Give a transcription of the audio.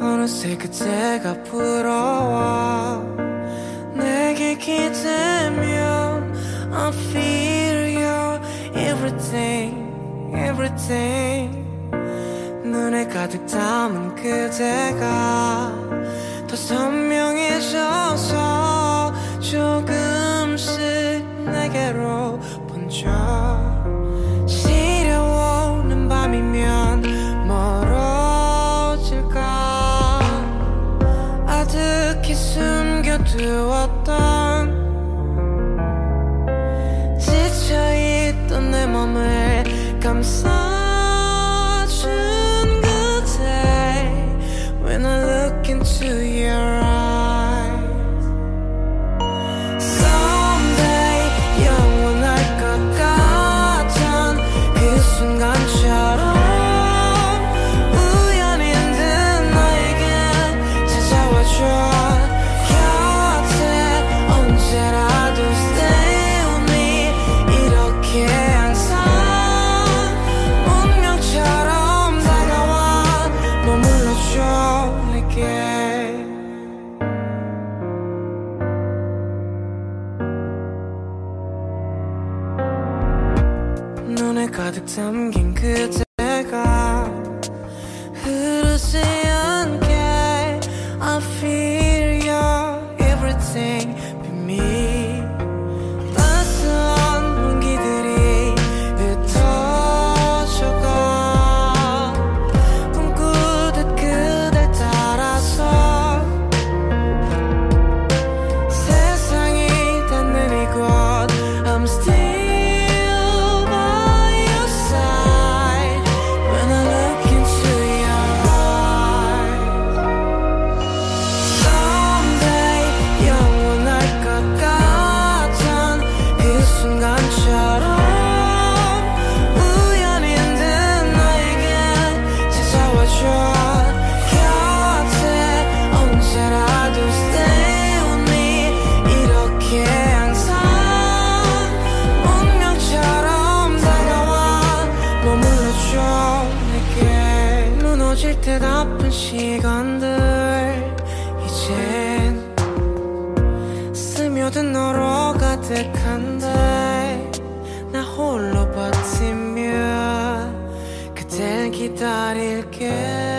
어느새 그때가 부러워. 내게 기대면 I feel you everything everything. 눈에 가득 담은 그대가 더 선명해져서 조금씩 내게로 숨겨두었던 지쳐있던 내 맘을 감싸준 그대 When I look into your eyes Someday 영원할 것 같은 그 순간 가득 담긴 그대 듯 아픈 시간들 이젠 스며든 너로 가득한데 나 홀로 버티며 그댈 기다릴게